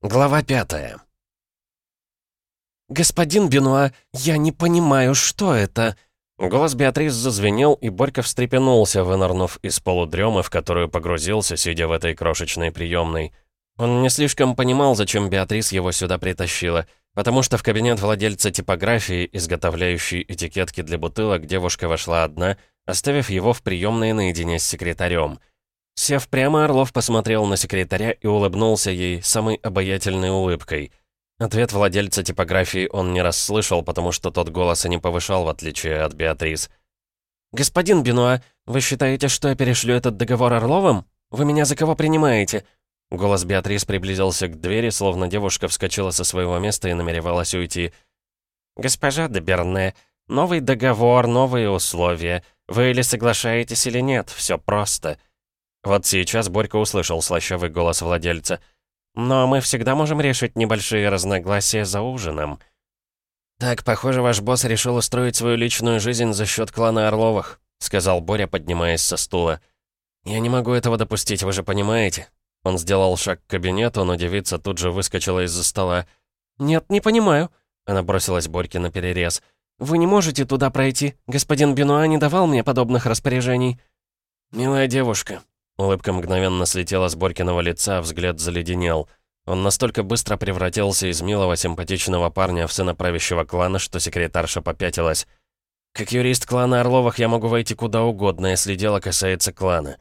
Глава пятая. «Господин Бенуа, я не понимаю, что это?» Голос Беатрис зазвенел, и Борька встрепенулся, вынырнув из полудремы, в которую погрузился, сидя в этой крошечной приемной. Он не слишком понимал, зачем Беатрис его сюда притащила, потому что в кабинет владельца типографии, изготовляющей этикетки для бутылок, девушка вошла одна, оставив его в приемной наедине с секретарем. Сев прямо, Орлов посмотрел на секретаря и улыбнулся ей самой обаятельной улыбкой. Ответ владельца типографии он не расслышал, потому что тот голос и не повышал, в отличие от Беатрис. «Господин Бенуа, вы считаете, что я перешлю этот договор Орловым? Вы меня за кого принимаете?» Голос Беатрис приблизился к двери, словно девушка вскочила со своего места и намеревалась уйти. «Госпожа де Берне, новый договор, новые условия. Вы или соглашаетесь, или нет, все просто». Вот сейчас Борька услышал слащавый голос владельца. «Но мы всегда можем решить небольшие разногласия за ужином». «Так, похоже, ваш босс решил устроить свою личную жизнь за счет клана Орловых», сказал Боря, поднимаясь со стула. «Я не могу этого допустить, вы же понимаете». Он сделал шаг к кабинету, но девица тут же выскочила из-за стола. «Нет, не понимаю». Она бросилась Борьке на перерез. «Вы не можете туда пройти. Господин Бенуа не давал мне подобных распоряжений». «Милая девушка, Улыбка мгновенно слетела с Борькиного лица, взгляд заледенел. Он настолько быстро превратился из милого, симпатичного парня в сына правящего клана, что секретарша попятилась. «Как юрист клана Орловых я могу войти куда угодно, если дело касается клана».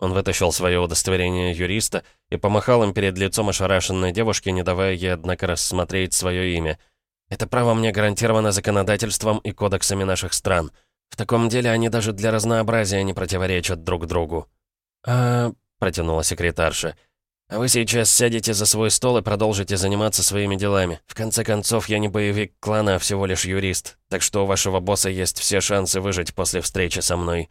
Он вытащил свое удостоверение юриста и помахал им перед лицом ошарашенной девушки, не давая ей, однако, рассмотреть свое имя. «Это право мне гарантировано законодательством и кодексами наших стран. В таком деле они даже для разнообразия не противоречат друг другу». «А...» — протянула секретарша. «А вы сейчас сядете за свой стол и продолжите заниматься своими делами. В конце концов, я не боевик клана, а всего лишь юрист, так что у вашего босса есть все шансы выжить после встречи со мной».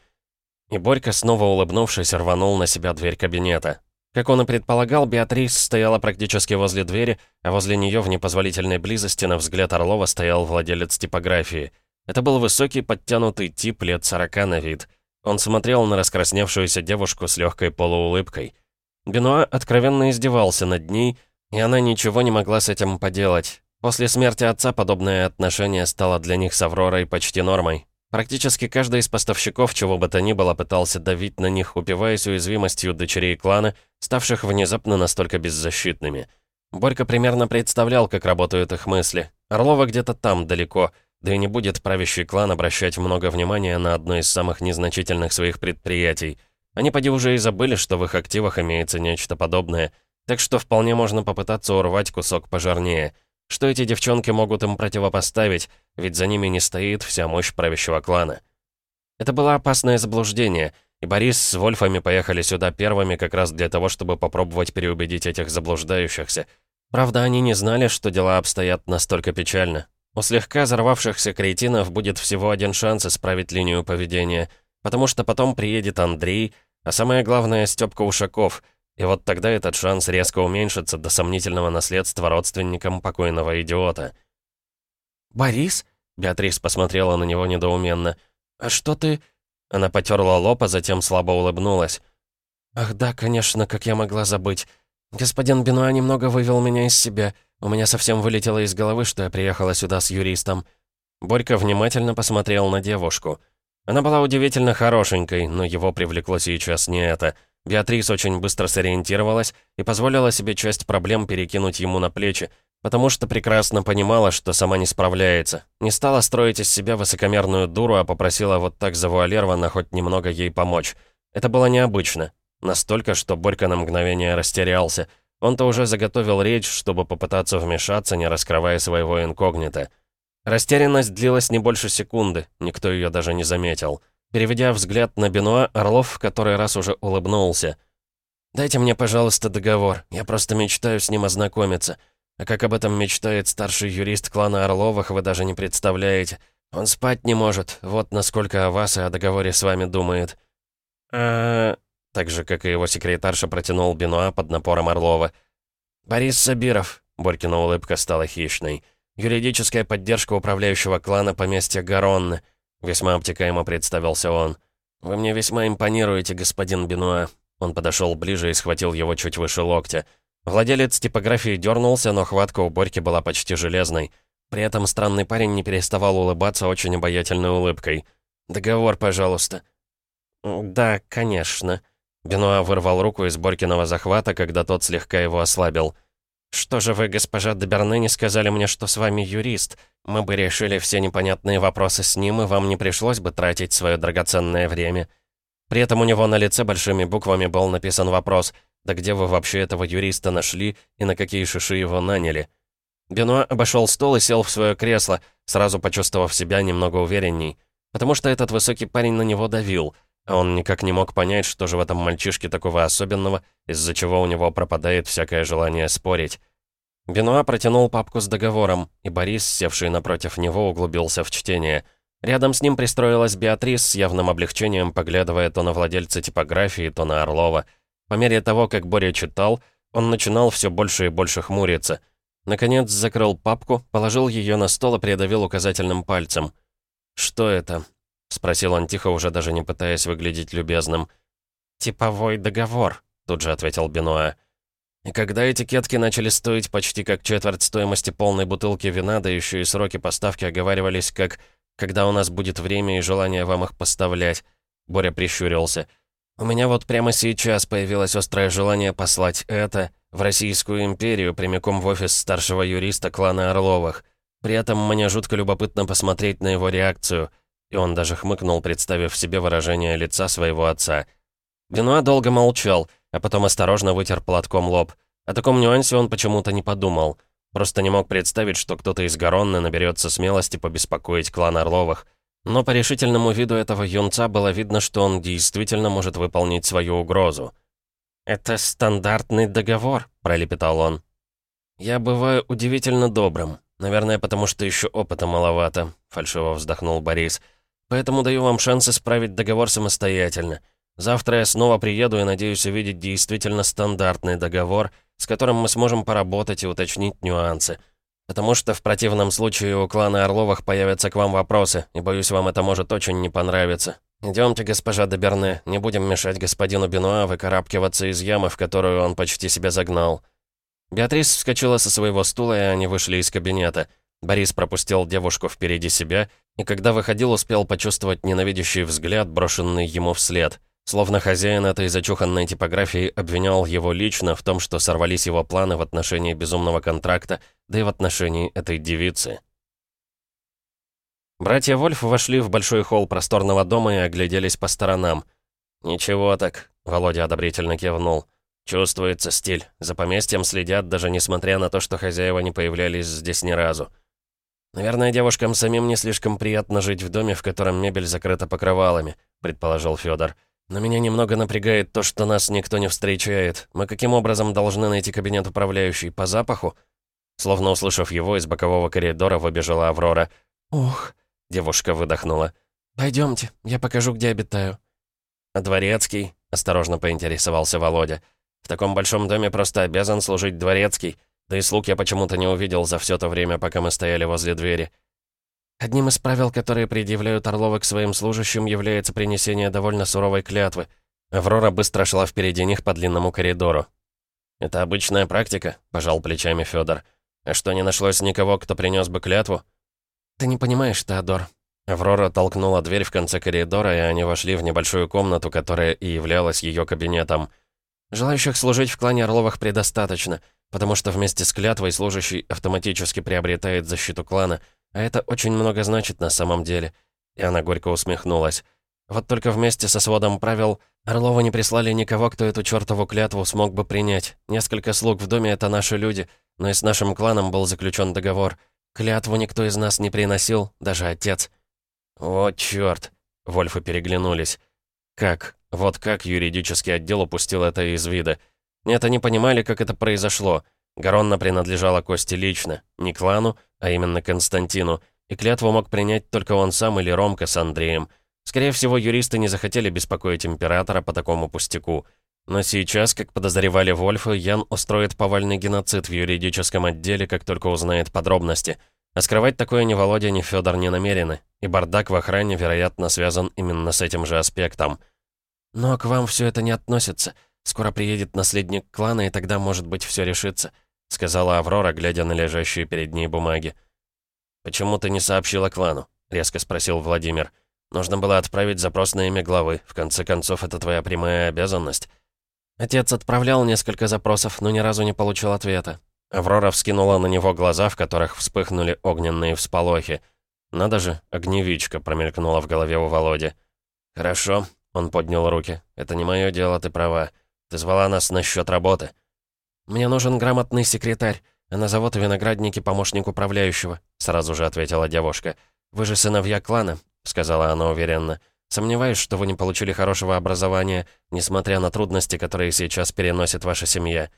И Борька, снова улыбнувшись, рванул на себя дверь кабинета. Как он и предполагал, Беатрис стояла практически возле двери, а возле нее в непозволительной близости на взгляд Орлова стоял владелец типографии. Это был высокий, подтянутый тип лет сорока на вид — он смотрел на раскрасневшуюся девушку с легкой полуулыбкой. Бенуа откровенно издевался над ней, и она ничего не могла с этим поделать. После смерти отца подобное отношение стало для них с Авророй почти нормой. Практически каждый из поставщиков, чего бы то ни было, пытался давить на них, упиваясь уязвимостью дочерей клана, ставших внезапно настолько беззащитными. Борька примерно представлял, как работают их мысли. Орлова где-то там, далеко — да и не будет правящий клан обращать много внимания на одно из самых незначительных своих предприятий. Они поди уже и забыли, что в их активах имеется нечто подобное. Так что вполне можно попытаться урвать кусок пожирнее. Что эти девчонки могут им противопоставить, ведь за ними не стоит вся мощь правящего клана. Это было опасное заблуждение, и Борис с Вольфами поехали сюда первыми как раз для того, чтобы попробовать переубедить этих заблуждающихся. Правда, они не знали, что дела обстоят настолько печально. У слегка взорвавшихся кретинов будет всего один шанс исправить линию поведения, потому что потом приедет Андрей, а самое главное — Стёпка Ушаков, и вот тогда этот шанс резко уменьшится до сомнительного наследства родственникам покойного идиота. «Борис?» — Беатрис посмотрела на него недоуменно. «А что ты...» Она потерла лоб, а затем слабо улыбнулась. «Ах да, конечно, как я могла забыть. Господин Бенуа немного вывел меня из себя». У меня совсем вылетело из головы, что я приехала сюда с юристом. Борька внимательно посмотрел на девушку. Она была удивительно хорошенькой, но его привлекло сейчас не это. Беатрис очень быстро сориентировалась и позволила себе часть проблем перекинуть ему на плечи, потому что прекрасно понимала, что сама не справляется. Не стала строить из себя высокомерную дуру, а попросила вот так завуалированно хоть немного ей помочь. Это было необычно. Настолько, что Борька на мгновение растерялся — он-то уже заготовил речь, чтобы попытаться вмешаться, не раскрывая своего инкогнито. Растерянность длилась не больше секунды, никто ее даже не заметил. Переведя взгляд на Бенуа, Орлов в который раз уже улыбнулся. «Дайте мне, пожалуйста, договор. Я просто мечтаю с ним ознакомиться. А как об этом мечтает старший юрист клана Орловых, вы даже не представляете. Он спать не может. Вот насколько о вас и о договоре с вами думает». «А...» так же, как и его секретарша протянул Бенуа под напором Орлова. «Борис Сабиров», — Борькина улыбка стала хищной. «Юридическая поддержка управляющего клана поместья Гаронны», — весьма обтекаемо представился он. «Вы мне весьма импонируете, господин Бенуа». Он подошел ближе и схватил его чуть выше локтя. Владелец типографии дернулся, но хватка у Борьки была почти железной. При этом странный парень не переставал улыбаться очень обаятельной улыбкой. «Договор, пожалуйста». «Да, конечно». Бенуа вырвал руку из Борькиного захвата, когда тот слегка его ослабил. «Что же вы, госпожа Доберне, не сказали мне, что с вами юрист? Мы бы решили все непонятные вопросы с ним, и вам не пришлось бы тратить свое драгоценное время». При этом у него на лице большими буквами был написан вопрос «Да где вы вообще этого юриста нашли и на какие шиши его наняли?» Бенуа обошел стол и сел в свое кресло, сразу почувствовав себя немного уверенней. Потому что этот высокий парень на него давил, он никак не мог понять, что же в этом мальчишке такого особенного, из-за чего у него пропадает всякое желание спорить. Бенуа протянул папку с договором, и Борис, севший напротив него, углубился в чтение. Рядом с ним пристроилась Беатрис с явным облегчением, поглядывая то на владельца типографии, то на Орлова. По мере того, как Боря читал, он начинал все больше и больше хмуриться. Наконец закрыл папку, положил ее на стол и придавил указательным пальцем. «Что это?» — спросил он тихо, уже даже не пытаясь выглядеть любезным. «Типовой договор», — тут же ответил Бенуа. И когда этикетки начали стоить почти как четверть стоимости полной бутылки вина, да еще и сроки поставки оговаривались как «когда у нас будет время и желание вам их поставлять», Боря прищурился. «У меня вот прямо сейчас появилось острое желание послать это в Российскую империю прямиком в офис старшего юриста клана Орловых. При этом мне жутко любопытно посмотреть на его реакцию». И он даже хмыкнул, представив себе выражение лица своего отца. Бенуа долго молчал — а потом осторожно вытер платком лоб. О таком нюансе он почему-то не подумал. Просто не мог представить, что кто-то из Гаронны наберется смелости побеспокоить клан Орловых. Но по решительному виду этого юнца было видно, что он действительно может выполнить свою угрозу. «Это стандартный договор», — пролепетал он. «Я бываю удивительно добрым. Наверное, потому что еще опыта маловато», — фальшиво вздохнул Борис. «Поэтому даю вам шанс исправить договор самостоятельно. Завтра я снова приеду и надеюсь увидеть действительно стандартный договор, с которым мы сможем поработать и уточнить нюансы. Потому что в противном случае у клана Орловых появятся к вам вопросы, и боюсь, вам это может очень не понравиться. Идемте, госпожа Доберне, не будем мешать господину Бенуа выкарабкиваться из ямы, в которую он почти себя загнал». Беатрис вскочила со своего стула, и они вышли из кабинета. Борис пропустил девушку впереди себя, и когда выходил, успел почувствовать ненавидящий взгляд, брошенный ему вслед. Словно хозяин этой зачуханной типографии обвинял его лично в том, что сорвались его планы в отношении безумного контракта, да и в отношении этой девицы. Братья Вольф вошли в большой холл просторного дома и огляделись по сторонам. «Ничего так», — Володя одобрительно кивнул. «Чувствуется стиль. За поместьем следят, даже несмотря на то, что хозяева не появлялись здесь ни разу. Наверное, девушкам самим не слишком приятно жить в доме, в котором мебель закрыта покрывалами», — предположил Федор. Но меня немного напрягает то, что нас никто не встречает. Мы каким образом должны найти кабинет управляющий? По запаху?» Словно услышав его, из бокового коридора выбежала Аврора. «Ух!» — девушка выдохнула. «Пойдемте, я покажу, где обитаю». «А дворецкий?» — осторожно поинтересовался Володя. «В таком большом доме просто обязан служить дворецкий. Да и слуг я почему-то не увидел за все то время, пока мы стояли возле двери». Одним из правил, которые предъявляют Орловы к своим служащим, является принесение довольно суровой клятвы. Аврора быстро шла впереди них по длинному коридору. «Это обычная практика», — пожал плечами Федор. «А что, не нашлось никого, кто принес бы клятву?» «Ты не понимаешь, Теодор». Аврора толкнула дверь в конце коридора, и они вошли в небольшую комнату, которая и являлась ее кабинетом. «Желающих служить в клане Орловых предостаточно, потому что вместе с клятвой служащий автоматически приобретает защиту клана — а это очень много значит на самом деле. И она горько усмехнулась. Вот только вместе со сводом правил Орлова не прислали никого, кто эту чертову клятву смог бы принять. Несколько слуг в доме — это наши люди, но и с нашим кланом был заключен договор. Клятву никто из нас не приносил, даже отец. «Вот чёрт!» — Вольфы переглянулись. «Как? Вот как юридический отдел упустил это из вида? Нет, они понимали, как это произошло. Гаронна принадлежала Косте лично, не клану, а именно Константину, и клятву мог принять только он сам или Ромка с Андреем. Скорее всего, юристы не захотели беспокоить императора по такому пустяку. Но сейчас, как подозревали Вольфы, Ян устроит повальный геноцид в юридическом отделе, как только узнает подробности. А скрывать такое ни Володя, ни Федор не намерены, и бардак в охране, вероятно, связан именно с этим же аспектом. «Но к вам все это не относится. Скоро приедет наследник клана, и тогда, может быть, все решится», — сказала Аврора, глядя на лежащие перед ней бумаги. «Почему ты не сообщила клану?» — резко спросил Владимир. «Нужно было отправить запрос на имя главы. В конце концов, это твоя прямая обязанность». Отец отправлял несколько запросов, но ни разу не получил ответа. Аврора вскинула на него глаза, в которых вспыхнули огненные всполохи. «Надо же, огневичка», — промелькнула в голове у Володи. «Хорошо», — он поднял руки. «Это не мое дело, ты права. Ты звала нас насчет работы». «Мне нужен грамотный секретарь, а на завод виноградники помощник управляющего», — сразу же ответила девушка. «Вы же сыновья клана», — сказала она уверенно. «Сомневаюсь, что вы не получили хорошего образования, несмотря на трудности, которые сейчас переносит ваша семья».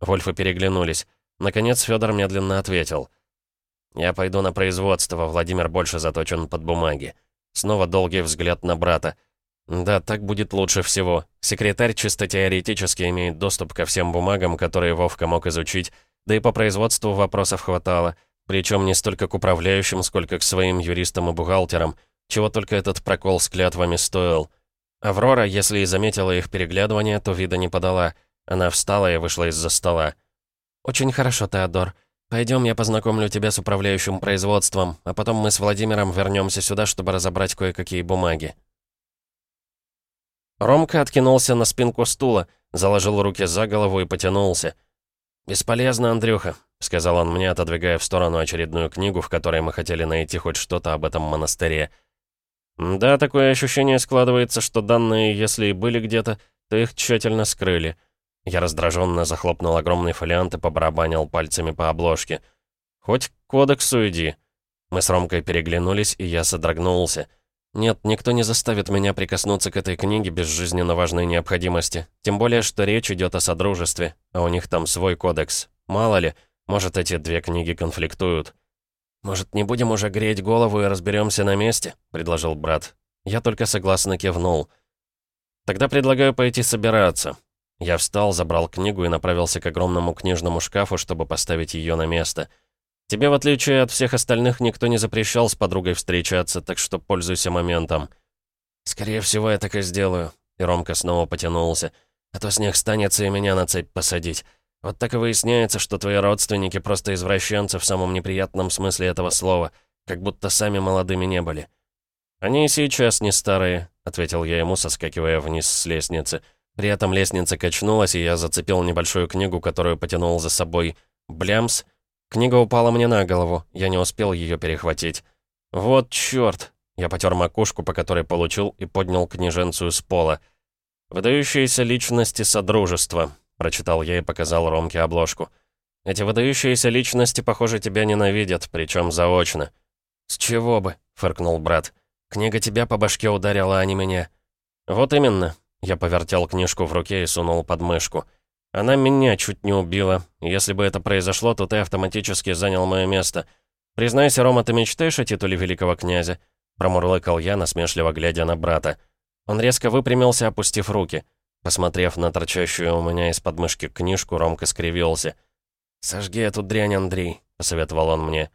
Вольфы переглянулись. Наконец Федор медленно ответил. «Я пойду на производство, Владимир больше заточен под бумаги». Снова долгий взгляд на брата. «Да, так будет лучше всего. Секретарь чисто теоретически имеет доступ ко всем бумагам, которые Вовка мог изучить, да и по производству вопросов хватало, причем не столько к управляющим, сколько к своим юристам и бухгалтерам, чего только этот прокол с клятвами стоил. Аврора, если и заметила их переглядывание, то вида не подала. Она встала и вышла из-за стола. «Очень хорошо, Теодор. Пойдем, я познакомлю тебя с управляющим производством, а потом мы с Владимиром вернемся сюда, чтобы разобрать кое-какие бумаги». Ромка откинулся на спинку стула, заложил руки за голову и потянулся. «Бесполезно, Андрюха», — сказал он мне, отодвигая в сторону очередную книгу, в которой мы хотели найти хоть что-то об этом монастыре. «Да, такое ощущение складывается, что данные, если и были где-то, то их тщательно скрыли». Я раздраженно захлопнул огромный фолиант и побарабанил пальцами по обложке. «Хоть к кодексу иди». Мы с Ромкой переглянулись, и я содрогнулся. Нет, никто не заставит меня прикоснуться к этой книге без жизненно важной необходимости. Тем более, что речь идет о содружестве, а у них там свой кодекс. Мало ли, может, эти две книги конфликтуют. «Может, не будем уже греть голову и разберемся на месте?» — предложил брат. Я только согласно кивнул. «Тогда предлагаю пойти собираться». Я встал, забрал книгу и направился к огромному книжному шкафу, чтобы поставить ее на место — Тебе, в отличие от всех остальных, никто не запрещал с подругой встречаться, так что пользуйся моментом». «Скорее всего, я так и сделаю». И Ромка снова потянулся. «А то снег станется и меня на цепь посадить. Вот так и выясняется, что твои родственники просто извращенцы в самом неприятном смысле этого слова, как будто сами молодыми не были». «Они и сейчас не старые», — ответил я ему, соскакивая вниз с лестницы. При этом лестница качнулась, и я зацепил небольшую книгу, которую потянул за собой. «Блямс», Книга упала мне на голову, я не успел ее перехватить. «Вот чёрт!» Я потер макушку, по которой получил, и поднял книженцию с пола. «Выдающиеся личности Содружества», — прочитал я и показал Ромке обложку. «Эти выдающиеся личности, похоже, тебя ненавидят, причем заочно». «С чего бы?» — фыркнул брат. «Книга тебя по башке ударила, а не меня». «Вот именно». Я повертел книжку в руке и сунул под мышку. Она меня чуть не убила. Если бы это произошло, то ты автоматически занял мое место. Признайся, Рома, ты мечтаешь о титуле великого князя?» Промурлыкал я, насмешливо глядя на брата. Он резко выпрямился, опустив руки. Посмотрев на торчащую у меня из подмышки книжку, Ромка скривился. «Сожги эту дрянь, Андрей», — посоветовал он мне.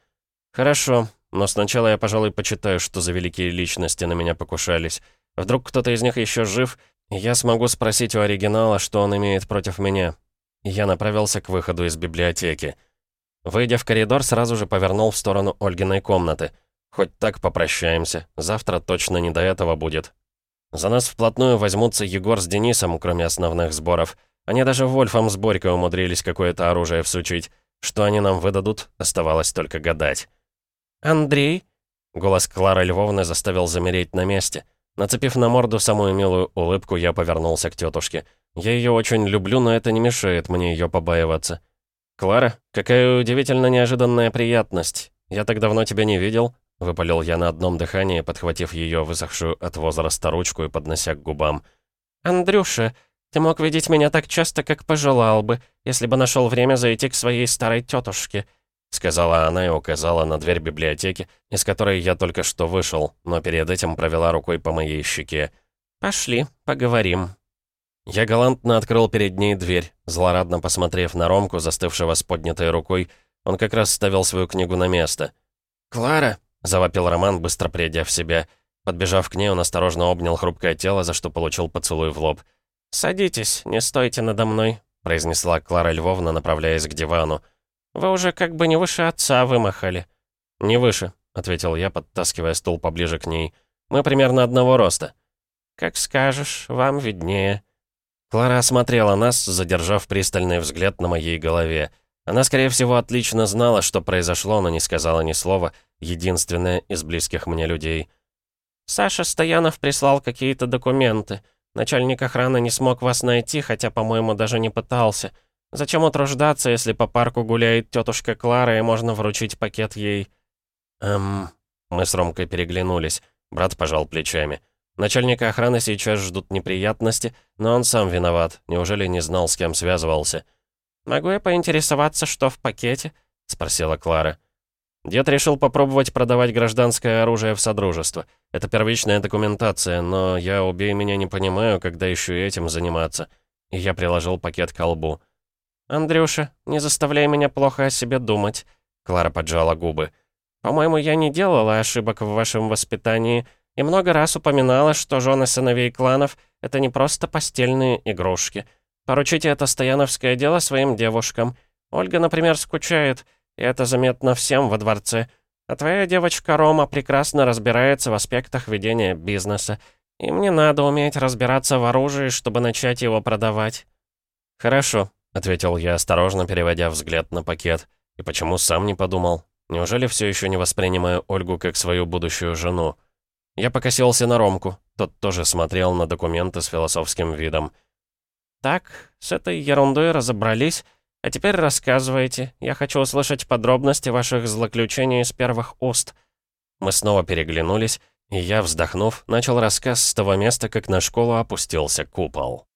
«Хорошо, но сначала я, пожалуй, почитаю, что за великие личности на меня покушались. Вдруг кто-то из них еще жив, я смогу спросить у оригинала, что он имеет против меня. Я направился к выходу из библиотеки. Выйдя в коридор, сразу же повернул в сторону Ольгиной комнаты. Хоть так попрощаемся, завтра точно не до этого будет. За нас вплотную возьмутся Егор с Денисом, кроме основных сборов. Они даже Вольфом с Борькой умудрились какое-то оружие всучить. Что они нам выдадут, оставалось только гадать. «Андрей?» Голос Клары Львовны заставил замереть на месте. Нацепив на морду самую милую улыбку, я повернулся к тетушке. Я ее очень люблю, но это не мешает мне ее побаиваться. «Клара, какая удивительно неожиданная приятность. Я так давно тебя не видел», — выпалил я на одном дыхании, подхватив ее высохшую от возраста ручку и поднося к губам. «Андрюша, ты мог видеть меня так часто, как пожелал бы, если бы нашел время зайти к своей старой тетушке», — сказала она и указала на дверь библиотеки, из которой я только что вышел, но перед этим провела рукой по моей щеке. «Пошли, поговорим». Я галантно открыл перед ней дверь, злорадно посмотрев на Ромку, застывшего с поднятой рукой. Он как раз ставил свою книгу на место. «Клара!» — завопил Роман, быстро придя в себя. Подбежав к ней, он осторожно обнял хрупкое тело, за что получил поцелуй в лоб. «Садитесь, не стойте надо мной», — произнесла Клара Львовна, направляясь к дивану. «Вы уже как бы не выше отца вымахали». «Не выше», — ответил я, подтаскивая стул поближе к ней. «Мы примерно одного роста». «Как скажешь, вам виднее». Клара осмотрела нас, задержав пристальный взгляд на моей голове. Она, скорее всего, отлично знала, что произошло, но не сказала ни слова, единственная из близких мне людей. «Саша Стоянов прислал какие-то документы. Начальник охраны не смог вас найти, хотя, по-моему, даже не пытался. Зачем утруждаться, если по парку гуляет тетушка Клара, и можно вручить пакет ей?» «Эм...» Мы с Ромкой переглянулись. Брат пожал плечами. Начальника охраны сейчас ждут неприятности, но он сам виноват. Неужели не знал, с кем связывался?» «Могу я поинтересоваться, что в пакете?» — спросила Клара. Дед решил попробовать продавать гражданское оружие в Содружество. Это первичная документация, но я, убей меня, не понимаю, когда еще этим заниматься. И я приложил пакет к колбу. «Андрюша, не заставляй меня плохо о себе думать», — Клара поджала губы. «По-моему, я не делала ошибок в вашем воспитании и много раз упоминала, что жены сыновей кланов — это не просто постельные игрушки». Поручите это стояновское дело своим девушкам. Ольга, например, скучает, и это заметно всем во дворце. А твоя девочка Рома прекрасно разбирается в аспектах ведения бизнеса. И мне надо уметь разбираться в оружии, чтобы начать его продавать». «Хорошо», — ответил я, осторожно переводя взгляд на пакет. «И почему сам не подумал? Неужели все еще не воспринимаю Ольгу как свою будущую жену?» Я покосился на Ромку. Тот тоже смотрел на документы с философским видом. «Так, с этой ерундой разобрались. А теперь рассказывайте. Я хочу услышать подробности ваших злоключений с первых уст». Мы снова переглянулись, и я, вздохнув, начал рассказ с того места, как на школу опустился купол.